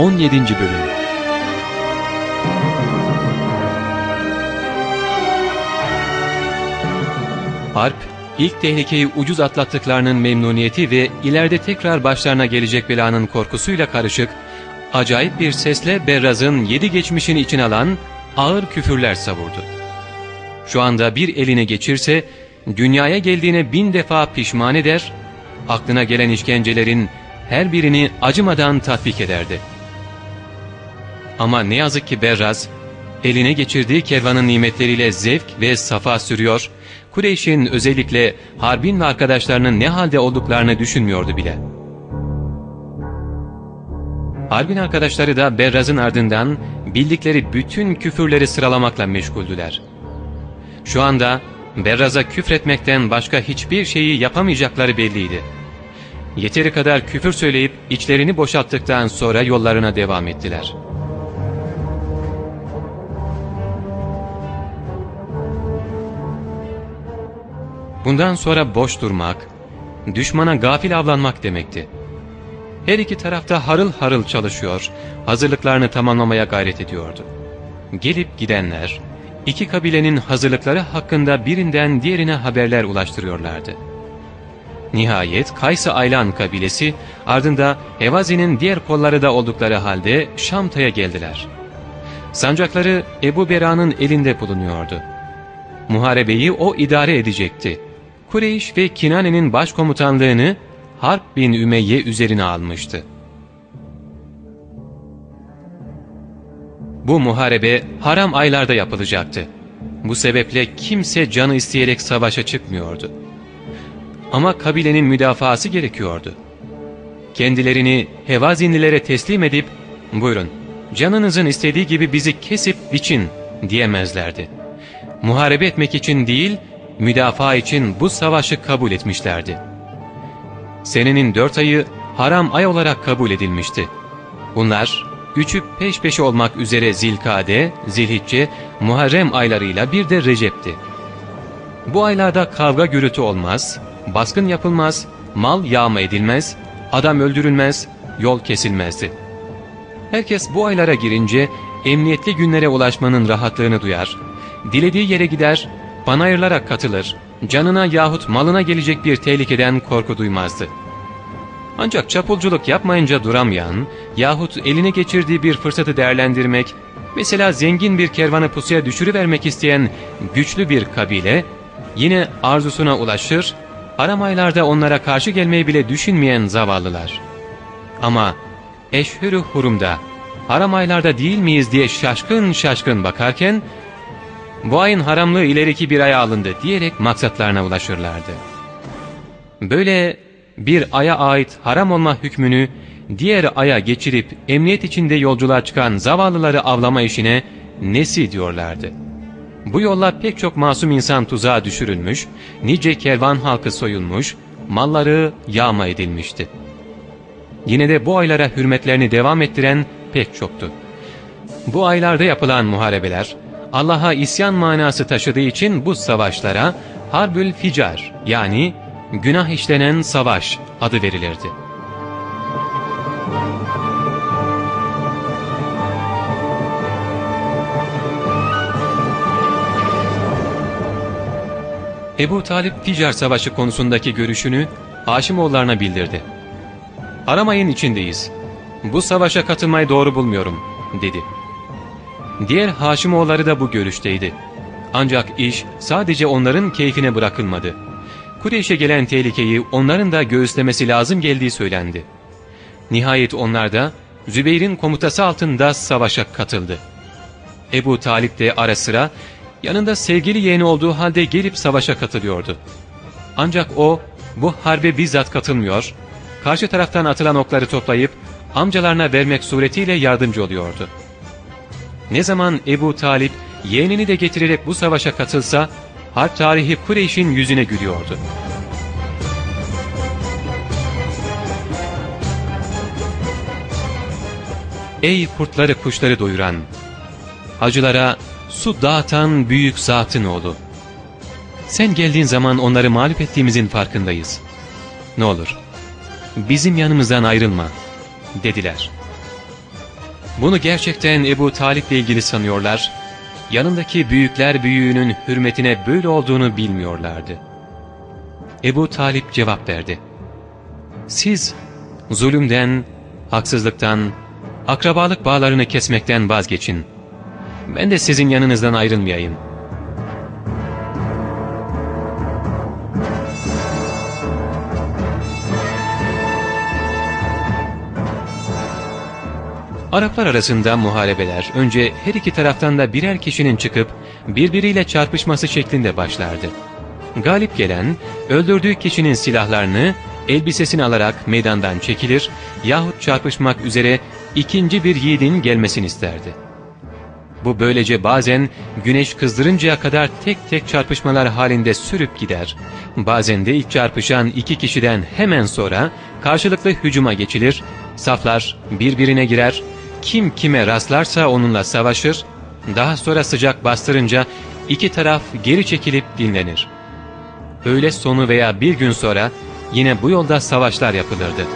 17. Bölüm Harp, ilk tehlikeyi ucuz atlattıklarının memnuniyeti ve ileride tekrar başlarına gelecek belanın korkusuyla karışık, acayip bir sesle Berraz'ın yedi geçmişini için alan ağır küfürler savurdu. Şu anda bir eline geçirse, dünyaya geldiğine bin defa pişman eder, aklına gelen işkencelerin her birini acımadan tatbik ederdi. Ama ne yazık ki Berraz, eline geçirdiği kervanın nimetleriyle zevk ve safa sürüyor, Kureyş'in özellikle Harbin ve arkadaşlarının ne halde olduklarını düşünmüyordu bile. Harbin arkadaşları da Berraz'ın ardından bildikleri bütün küfürleri sıralamakla meşguldüler. Şu anda Berraz'a küfretmekten başka hiçbir şeyi yapamayacakları belliydi. Yeteri kadar küfür söyleyip içlerini boşalttıktan sonra yollarına devam ettiler.'' Bundan sonra boş durmak, düşmana gafil avlanmak demekti. Her iki tarafta harıl harıl çalışıyor, hazırlıklarını tamamlamaya gayret ediyordu. Gelip gidenler, iki kabilenin hazırlıkları hakkında birinden diğerine haberler ulaştırıyorlardı. Nihayet Kaysı Aylan kabilesi ardında Hevazi'nin diğer kolları da oldukları halde Şamta'ya geldiler. Sancakları Ebu Bera'nın elinde bulunuyordu. Muharebeyi o idare edecekti. Kureyş ve Kinane'nin başkomutanlığını Harp bin Ümeyye üzerine almıştı. Bu muharebe haram aylarda yapılacaktı. Bu sebeple kimse canı isteyerek savaşa çıkmıyordu. Ama kabilenin müdafası gerekiyordu. Kendilerini Hevazinlilere teslim edip, ''Buyurun, canınızın istediği gibi bizi kesip biçin.'' diyemezlerdi. Muharebe etmek için değil, müdafaa için bu savaşı kabul etmişlerdi. Senenin dört ayı haram ay olarak kabul edilmişti. Bunlar üçü peş peşe olmak üzere Zilkade, Zilhicce, Muharrem aylarıyla bir de Recep'ti. Bu aylarda kavga gürültü olmaz, baskın yapılmaz, mal yağma edilmez, adam öldürülmez, yol kesilmezdi. Herkes bu aylara girince emniyetli günlere ulaşmanın rahatlığını duyar, dilediği yere gider, panayırlara katılır, canına yahut malına gelecek bir tehlikeden korku duymazdı. Ancak çapulculuk yapmayınca duramayan yahut eline geçirdiği bir fırsatı değerlendirmek, mesela zengin bir kervanı pusuya düşürüvermek isteyen güçlü bir kabile, yine arzusuna ulaşır, haram aylarda onlara karşı gelmeyi bile düşünmeyen zavallılar. Ama eşhürü hurumda, haram aylarda değil miyiz diye şaşkın şaşkın bakarken, bu ayın haramlığı ileriki bir aya alındı diyerek maksatlarına ulaşırlardı. Böyle bir aya ait haram olma hükmünü diğer aya geçirip emniyet içinde yolculuğa çıkan zavallıları avlama işine nesi diyorlardı. Bu yolla pek çok masum insan tuzağa düşürülmüş, nice kervan halkı soyulmuş, malları yağma edilmişti. Yine de bu aylara hürmetlerini devam ettiren pek çoktu. Bu aylarda yapılan muharebeler, Allah'a isyan manası taşıdığı için bu savaşlara Harbül Ficar yani günah işlenen savaş adı verilirdi. Ebu Talip Ficar Savaşı konusundaki görüşünü Haşimoğullarına bildirdi. Aramayın içindeyiz. Bu savaşa katılmayı doğru bulmuyorum dedi. Diğer Haşimoğulları da bu görüşteydi. Ancak iş sadece onların keyfine bırakılmadı. Kureyş'e gelen tehlikeyi onların da göğüslemesi lazım geldiği söylendi. Nihayet onlar da Zübeyir'in komutası altında savaşa katıldı. Ebu Talip de ara sıra yanında sevgili yeğeni olduğu halde gelip savaşa katılıyordu. Ancak o bu harbe bizzat katılmıyor, karşı taraftan atılan okları toplayıp amcalarına vermek suretiyle yardımcı oluyordu. Ne zaman Ebu Talip yeğenini de getirerek bu savaşa katılsa, harp tarihi Kureyş'in yüzüne gülüyordu. Ey kurtları kuşları doyuran, hacılara su dağıtan büyük zatın oğlu. Sen geldiğin zaman onları mağlup ettiğimizin farkındayız. Ne olur, bizim yanımızdan ayrılma, dediler. Bunu gerçekten Ebu Talip ile ilgili sanıyorlar, yanındaki büyükler büyüğünün hürmetine böyle olduğunu bilmiyorlardı. Ebu Talip cevap verdi. Siz zulümden, haksızlıktan, akrabalık bağlarını kesmekten vazgeçin. Ben de sizin yanınızdan ayrılmayayım.'' Araplar arasında muharebeler önce her iki taraftan da birer kişinin çıkıp birbiriyle çarpışması şeklinde başlardı. Galip gelen öldürdüğü kişinin silahlarını elbisesini alarak meydandan çekilir yahut çarpışmak üzere ikinci bir yiğidin gelmesini isterdi. Bu böylece bazen güneş kızdırıncaya kadar tek tek çarpışmalar halinde sürüp gider. Bazen de ilk çarpışan iki kişiden hemen sonra karşılıklı hücuma geçilir, saflar birbirine girer, kim kime rastlarsa onunla savaşır, daha sonra sıcak bastırınca iki taraf geri çekilip dinlenir. Öğle sonu veya bir gün sonra yine bu yolda savaşlar yapılırdı.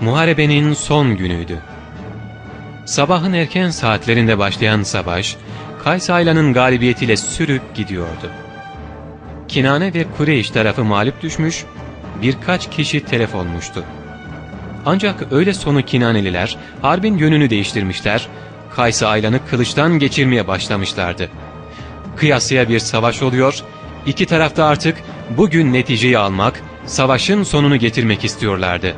Muharebenin son günüydü. Sabahın erken saatlerinde başlayan savaş, Kays Ayla'nın galibiyetiyle sürüp gidiyordu. Kinane ve Kureyş tarafı mağlup düşmüş, birkaç kişi telef olmuştu. Ancak öyle sonu Kinaneliler harbin yönünü değiştirmişler, Kaysa Aylan'ı kılıçtan geçirmeye başlamışlardı. Kıyasıya bir savaş oluyor, iki tarafta artık bugün neticeyi almak, savaşın sonunu getirmek istiyorlardı.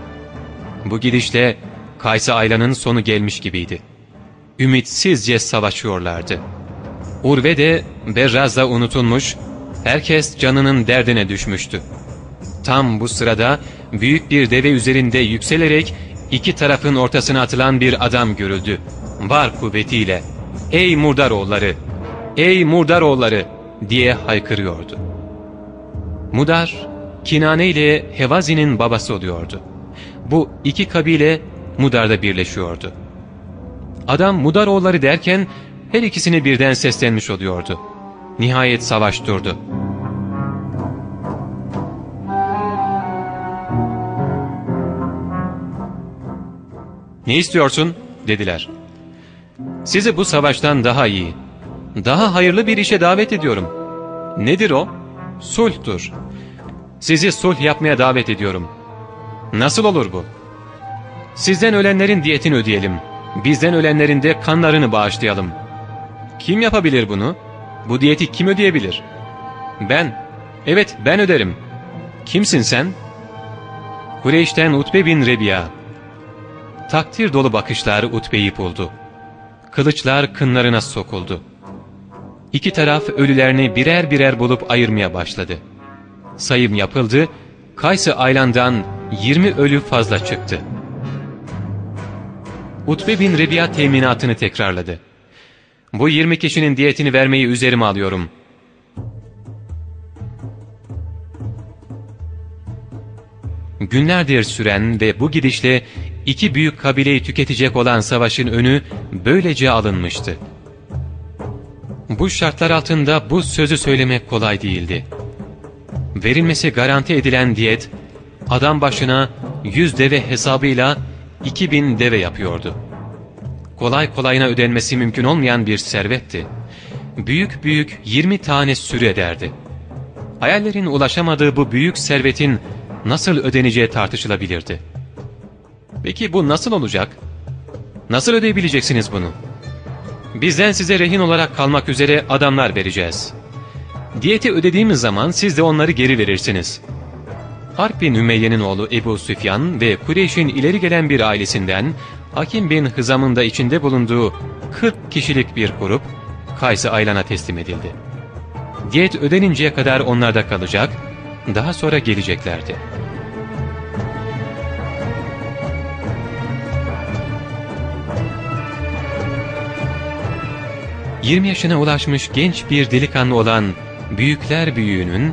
Bu gidişle Kaysa Aylan'ın sonu gelmiş gibiydi. Ümitsizce savaşıyorlardı. Urve de Berraz'da unutulmuş, Herkes canının derdine düşmüştü. Tam bu sırada büyük bir deve üzerinde yükselerek iki tarafın ortasına atılan bir adam görüldü. Var kuvvetiyle ''Ey Murdaroğulları! Ey Murdaroğulları!'' diye haykırıyordu. Mudar, Kinane ile Hevazi'nin babası oluyordu. Bu iki kabile Mudar'da birleşiyordu. Adam Mudaroğulları derken her ikisini birden seslenmiş oluyordu. Nihayet savaş durdu. ''Ne istiyorsun?'' dediler. ''Sizi bu savaştan daha iyi, daha hayırlı bir işe davet ediyorum. Nedir o? Sulhtur. Sizi sulh yapmaya davet ediyorum. Nasıl olur bu? Sizden ölenlerin diyetini ödeyelim. Bizden ölenlerin de kanlarını bağışlayalım. Kim yapabilir bunu? Bu diyeti kim ödeyebilir? Ben. Evet ben öderim. Kimsin sen? Kureyş'ten Utbe bin Rebiya. Takdir dolu bakışlar Utbe'yi buldu. Kılıçlar kınlarına sokuldu. İki taraf ölülerini birer birer bulup ayırmaya başladı. Sayım yapıldı, Kaysı Aylan'dan 20 ölü fazla çıktı. Utbe bin Rebiya teminatını tekrarladı. Bu 20 kişinin diyetini vermeyi üzerime alıyorum. Günlerdir süren ve bu gidişle iki büyük kabileyi tüketecek olan savaşın önü böylece alınmıştı. Bu şartlar altında bu sözü söylemek kolay değildi. Verilmesi garanti edilen diyet, adam başına yüz deve hesabıyla iki bin deve yapıyordu. Kolay kolayına ödenmesi mümkün olmayan bir servetti. Büyük büyük yirmi tane sürü ederdi. Hayallerin ulaşamadığı bu büyük servetin nasıl ödeneceği tartışılabilirdi. Peki bu nasıl olacak? Nasıl ödeyebileceksiniz bunu? Bizden size rehin olarak kalmak üzere adamlar vereceğiz. Diyeti ödediğimiz zaman siz de onları geri verirsiniz. Harp bin Ümeyye'nin oğlu Ebu Süfyan ve Kureyş'in ileri gelen bir ailesinden Hakim bin Hızam'ın da içinde bulunduğu 40 kişilik bir grup Kays'ı Aylan'a teslim edildi. Diyet ödeninceye kadar onlarda kalacak, daha sonra geleceklerdi. 20 yaşına ulaşmış genç bir delikanlı olan büyükler büyüğünün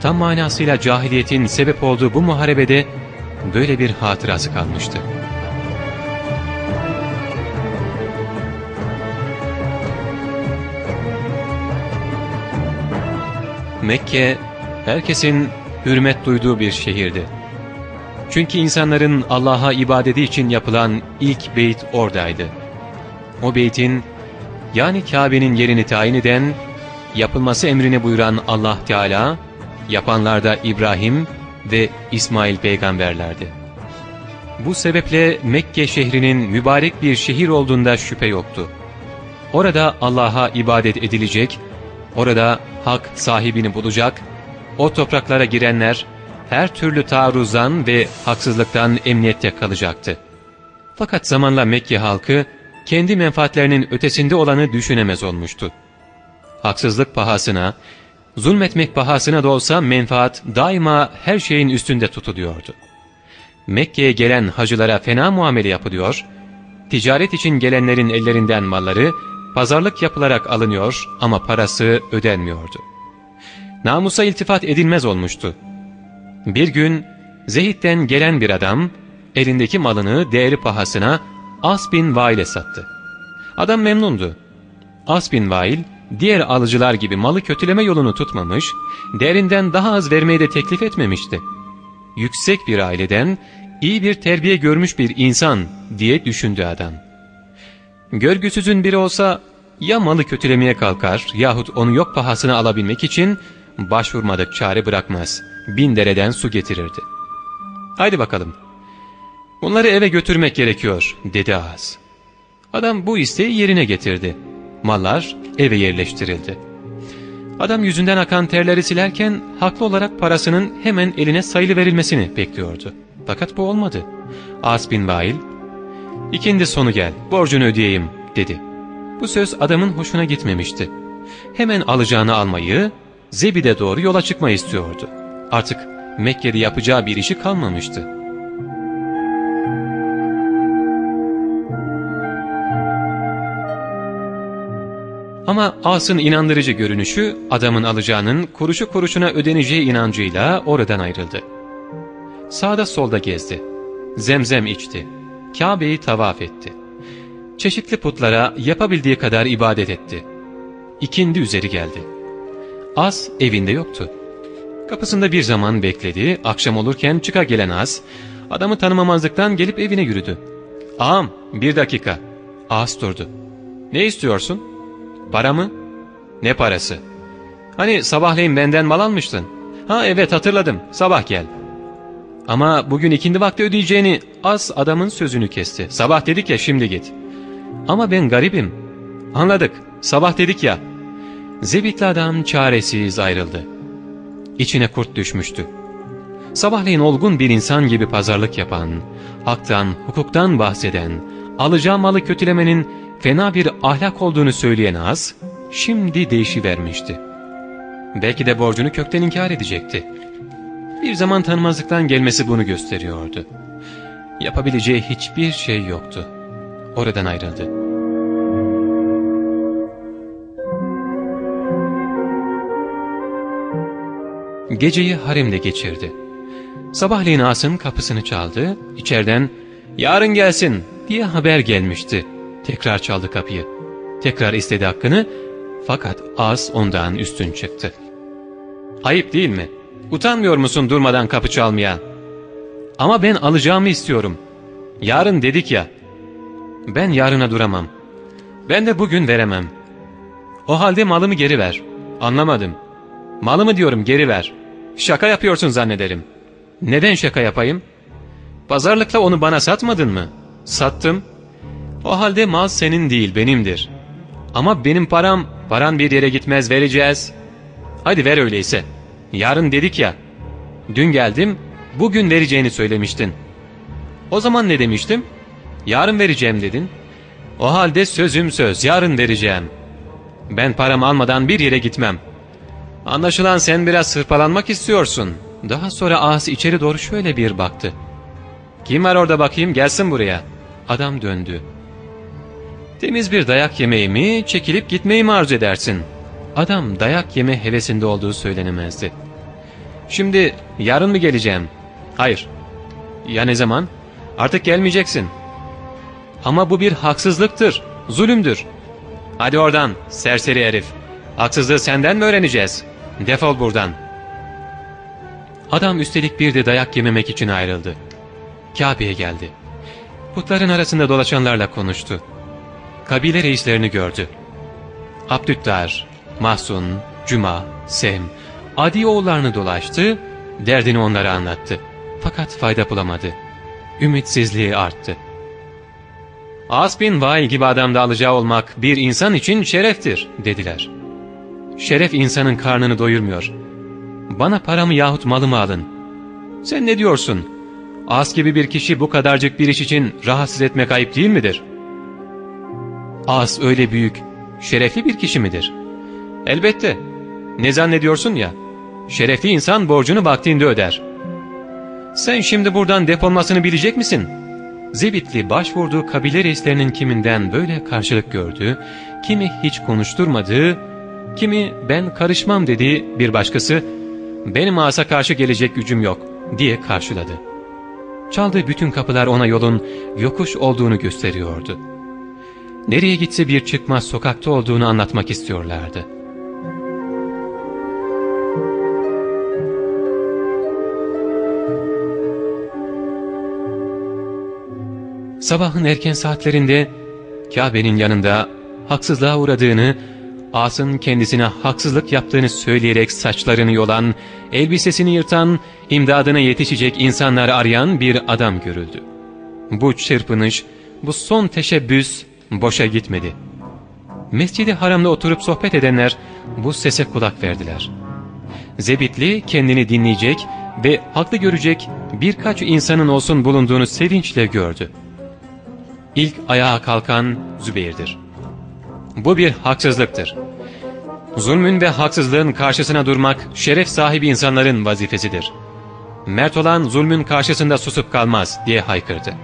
tam manasıyla cahiliyetin sebep olduğu bu muharebede böyle bir hatırası kalmıştı. Mekke herkesin hürmet duyduğu bir şehirdi. Çünkü insanların Allah'a ibadeti için yapılan ilk beyt oradaydı. O beytin yani Kabe'nin yerini tayin eden, yapılması emrini buyuran Allah Teala, yapanlarda İbrahim ve İsmail peygamberlerdi. Bu sebeple Mekke şehrinin mübarek bir şehir olduğunda şüphe yoktu. Orada Allah'a ibadet edilecek, orada hak sahibini bulacak, o topraklara girenler her türlü taarruzdan ve haksızlıktan emniyette kalacaktı. Fakat zamanla Mekke halkı kendi menfaatlerinin ötesinde olanı düşünemez olmuştu. Haksızlık pahasına, zulmetmek pahasına da olsa menfaat daima her şeyin üstünde tutuluyordu. Mekke'ye gelen hacılara fena muamele yapılıyor, ticaret için gelenlerin ellerinden malları pazarlık yapılarak alınıyor ama parası ödenmiyordu. Namusa iltifat edilmez olmuştu. Bir gün Zehid'den gelen bir adam elindeki malını değeri pahasına As bin Vail'e sattı. Adam memnundu. As bin Vail diğer alıcılar gibi malı kötüleme yolunu tutmamış, değerinden daha az vermeyi de teklif etmemişti. Yüksek bir aileden iyi bir terbiye görmüş bir insan diye düşündü adam. Görgüsüzün biri olsa ya malı kötülemeye kalkar yahut onu yok pahasına alabilmek için başvurmadık çare bırakmaz. Bin dereden su getirirdi. Haydi bakalım. Bunları eve götürmek gerekiyor dedi ağız. Adam bu isteği yerine getirdi. Mallar eve yerleştirildi. Adam yüzünden akan terleri silerken haklı olarak parasının hemen eline sayılı verilmesini bekliyordu. Fakat bu olmadı. As bin Vail, ''İkindi sonu gel, borcunu ödeyeyim.'' dedi. Bu söz adamın hoşuna gitmemişti. Hemen alacağını almayı, Zebide doğru yola çıkmayı istiyordu. Artık Mekke'de yapacağı bir işi kalmamıştı. Ama As'ın inandırıcı görünüşü adamın alacağının kuruşu kuruşuna ödeneceği inancıyla oradan ayrıldı. Sağda solda gezdi. Zemzem içti. Kabe'yi tavaf etti. Çeşitli putlara yapabildiği kadar ibadet etti. İkindi üzeri geldi. Az evinde yoktu. Kapısında bir zaman bekledi, akşam olurken çıka gelen Az, adamı tanımamazlıktan gelip evine yürüdü. ''Ağam, bir dakika.'' Az durdu. ''Ne istiyorsun?'' ''Para mı?'' ''Ne parası?'' ''Hani sabahleyin benden mal almıştın.'' ''Ha evet hatırladım, sabah gel.'' Ama bugün ikindi vakti ödeyeceğini az adamın sözünü kesti. Sabah dedik ya şimdi git. Ama ben garibim. Anladık. Sabah dedik ya. Zebitli adam çaresiz ayrıldı. İçine kurt düşmüştü. Sabahleyin olgun bir insan gibi pazarlık yapan, haktan, hukuktan bahseden, alacağı malı kötülemenin fena bir ahlak olduğunu söyleyen az, şimdi değişivermişti. Belki de borcunu kökten inkar edecekti. Bir zaman tanımazlıktan gelmesi bunu gösteriyordu. Yapabileceği hiçbir şey yoktu. Oradan ayrıldı. Geceyi haremde geçirdi. Sabahleyin As'ın kapısını çaldı, içeriden ''Yarın gelsin'' diye haber gelmişti. Tekrar çaldı kapıyı. Tekrar istedi hakkını fakat As ondan üstün çıktı. ''Ayıp değil mi?'' Utanmıyor musun durmadan kapı çalmaya? Ama ben alacağımı istiyorum. Yarın dedik ya. Ben yarına duramam. Ben de bugün veremem. O halde malımı geri ver. Anlamadım. Malımı diyorum geri ver. Şaka yapıyorsun zannederim. Neden şaka yapayım? Pazarlıkla onu bana satmadın mı? Sattım. O halde mal senin değil benimdir. Ama benim param, paran bir yere gitmez vereceğiz. Hadi ver öyleyse.'' Yarın dedik ya. Dün geldim, bugün vereceğini söylemiştin. O zaman ne demiştim? Yarın vereceğim dedin. O halde sözüm söz, yarın vereceğim. Ben paramı almadan bir yere gitmem. Anlaşılan sen biraz sırpalanmak istiyorsun. Daha sonra ağası içeri doğru şöyle bir baktı. Kim var orada bakayım gelsin buraya. Adam döndü. Temiz bir dayak yemeği mi, çekilip gitmeyi mi arzu edersin? Adam dayak yeme hevesinde olduğu söylenemezdi. Şimdi yarın mı geleceğim? Hayır. Ya ne zaman? Artık gelmeyeceksin. Ama bu bir haksızlıktır, zulümdür. Hadi oradan serseri herif. Haksızlığı senden mi öğreneceğiz? Defol buradan. Adam üstelik bir de dayak yememek için ayrıldı. Kabe'ye geldi. Putların arasında dolaşanlarla konuştu. Kabile reislerini gördü. Abdüttar, Mahsun, Cuma, Sem, Adi oğullarını dolaştı, derdini onlara anlattı. Fakat fayda bulamadı. Ümitsizliği arttı. As bin Vail gibi adamda alacağı olmak bir insan için şereftir dediler. Şeref insanın karnını doyurmuyor. Bana paramı yahut malımı alın. Sen ne diyorsun? As gibi bir kişi bu kadarcık bir iş için rahatsız etmek ayıp değil midir? As öyle büyük, şerefli bir kişi midir? Elbette. Ne zannediyorsun ya? Şerefli insan borcunu vaktinde öder. Sen şimdi buradan defolmasını bilecek misin? Zebitli başvurduğu kabile reislerinin kiminden böyle karşılık gördüğü, kimi hiç konuşturmadığı, kimi ben karışmam dediği bir başkası, benim asa karşı gelecek gücüm yok diye karşıladı. Çaldığı bütün kapılar ona yolun yokuş olduğunu gösteriyordu. Nereye gitse bir çıkmaz sokakta olduğunu anlatmak istiyorlardı. Sabahın erken saatlerinde Kabe'nin yanında haksızlığa uğradığını, As'ın kendisine haksızlık yaptığını söyleyerek saçlarını yolan, elbisesini yırtan, imdadına yetişecek insanları arayan bir adam görüldü. Bu çırpınış, bu son teşebbüs boşa gitmedi. Mescidi haramda oturup sohbet edenler bu sese kulak verdiler. Zebitli kendini dinleyecek ve haklı görecek birkaç insanın olsun bulunduğunu sevinçle gördü. İlk ayağa kalkan Zübeyir'dir. Bu bir haksızlıktır. Zulmün ve haksızlığın karşısına durmak şeref sahibi insanların vazifesidir. Mert olan zulmün karşısında susup kalmaz diye haykırdı.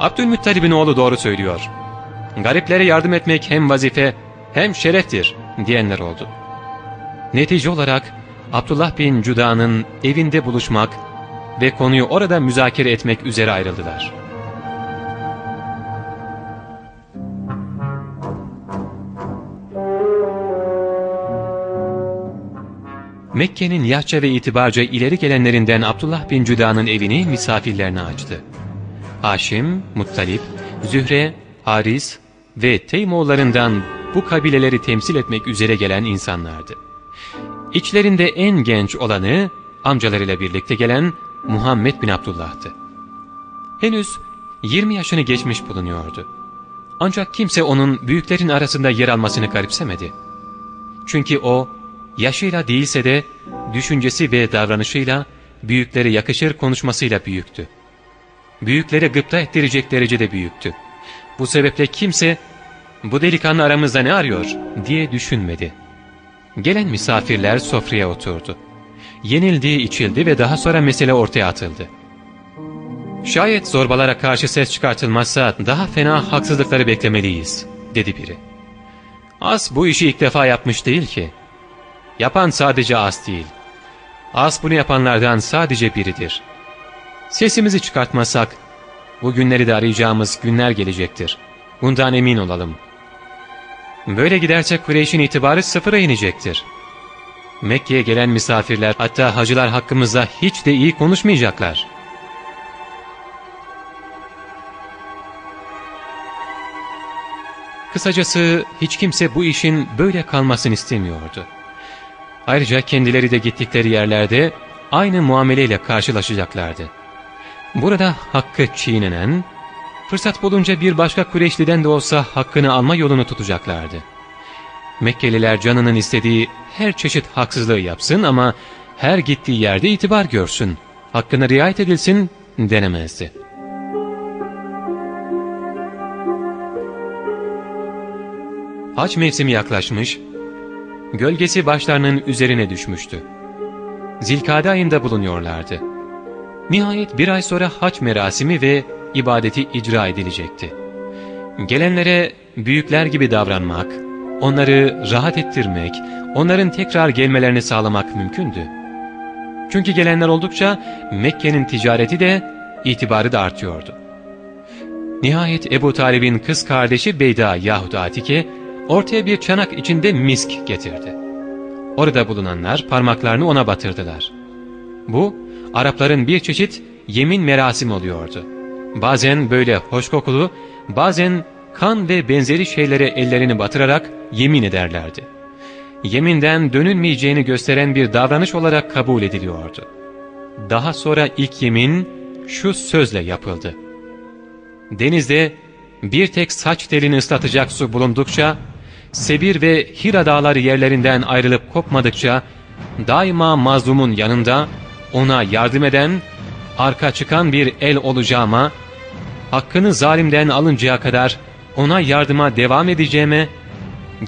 Abdülmuttalib'in oğlu doğru söylüyor. Gariplere yardım etmek hem vazife hem şereftir diyenler oldu. Netice olarak Abdullah bin Cuda'nın evinde buluşmak ve konuyu orada müzakere etmek üzere ayrıldılar.'' Mekke'nin yaşça ve itibarca ileri gelenlerinden Abdullah bin Cüda'nın evini misafirlerine açtı. Haşim, Muttalip, Zühre, Haris ve Teymoğullarından bu kabileleri temsil etmek üzere gelen insanlardı. İçlerinde en genç olanı amcalarıyla birlikte gelen Muhammed bin Abdullah'tı. Henüz 20 yaşını geçmiş bulunuyordu. Ancak kimse onun büyüklerin arasında yer almasını garipsemedi. Çünkü o yaşıyla değilse de düşüncesi ve davranışıyla büyüklere yakışır konuşmasıyla büyüktü. Büyüklere gıpta ettirecek derecede büyüktü. Bu sebeple kimse bu delikanlı aramızda ne arıyor diye düşünmedi. Gelen misafirler sofraya oturdu. Yenildiği içildi ve daha sonra mesele ortaya atıldı. Şayet zorbalara karşı ses çıkartılmazsa daha fena haksızlıkları beklemeliyiz, dedi biri. As bu işi ilk defa yapmış değil ki. Yapan sadece As değil. As bunu yapanlardan sadece biridir. Sesimizi çıkartmasak, bu günleri de arayacağımız günler gelecektir. Bundan emin olalım. Böyle giderse Kureyş'in itibarı sıfıra inecektir. Mekke'ye gelen misafirler hatta hacılar hakkımızda hiç de iyi konuşmayacaklar. Kısacası hiç kimse bu işin böyle kalmasını istemiyordu. Ayrıca kendileri de gittikleri yerlerde aynı muameleyle karşılaşacaklardı. Burada hakkı çiğnenen, fırsat bulunca bir başka Kureyşliden de olsa hakkını alma yolunu tutacaklardı. Mekkeliler canının istediği her çeşit haksızlığı yapsın ama her gittiği yerde itibar görsün, hakkına riayet edilsin denemezdi. Haç mevsimi yaklaşmış, gölgesi başlarının üzerine düşmüştü. Zilkade ayında bulunuyorlardı. Nihayet bir ay sonra haç merasimi ve ibadeti icra edilecekti. Gelenlere büyükler gibi davranmak, onları rahat ettirmek, onların tekrar gelmelerini sağlamak mümkündü. Çünkü gelenler oldukça Mekke'nin ticareti de itibarı da artıyordu. Nihayet Ebu Talib'in kız kardeşi Beyda yahut Atike ortaya bir çanak içinde misk getirdi. Orada bulunanlar parmaklarını ona batırdılar. Bu, Arapların bir çeşit yemin merasim oluyordu. Bazen böyle hoş kokulu, bazen kan ve benzeri şeylere ellerini batırarak yemin ederlerdi. Yeminden dönülmeyeceğini gösteren bir davranış olarak kabul ediliyordu. Daha sonra ilk yemin şu sözle yapıldı. Denizde bir tek saç telini ıslatacak su bulundukça, Sebir ve Hira dağları yerlerinden ayrılıp kopmadıkça, daima mazlumun yanında ona yardım eden, arka çıkan bir el olacağıma, hakkını zalimden alıncaya kadar ona yardıma devam edeceğime,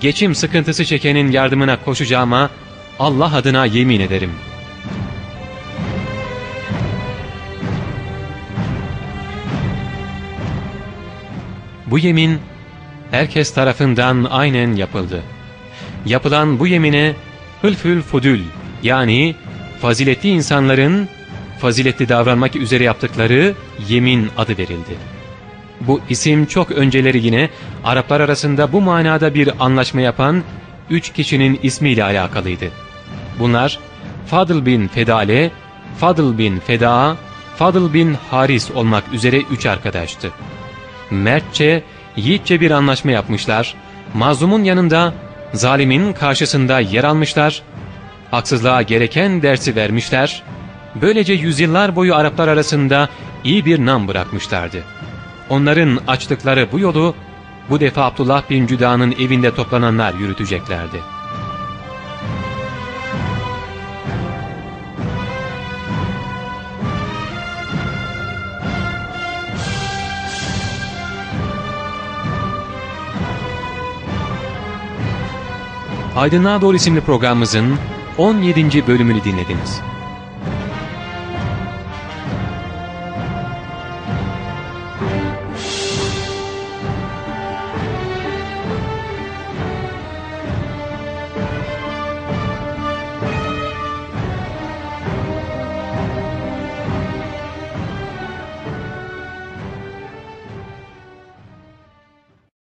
geçim sıkıntısı çekenin yardımına koşacağıma Allah adına yemin ederim. Bu yemin herkes tarafından aynen yapıldı. Yapılan bu yemine hılfül fudül yani faziletli insanların faziletli davranmak üzere yaptıkları yemin adı verildi. Bu isim çok önceleri yine Araplar arasında bu manada bir anlaşma yapan üç kişinin ismiyle alakalıydı. Bunlar Fadıl bin Fedale, Fadıl bin Feda, Fadıl bin Haris olmak üzere üç arkadaştı. Mertçe, yiğitçe bir anlaşma yapmışlar, mazlumun yanında, zalimin karşısında yer almışlar, haksızlığa gereken dersi vermişler, böylece yüzyıllar boyu Araplar arasında iyi bir nam bırakmışlardı. Onların açtıkları bu yolu bu defa Abdullah bin Cüda'nın evinde toplananlar yürüteceklerdi. Aydınlığa Doğru isimli programımızın 17. bölümünü dinlediniz.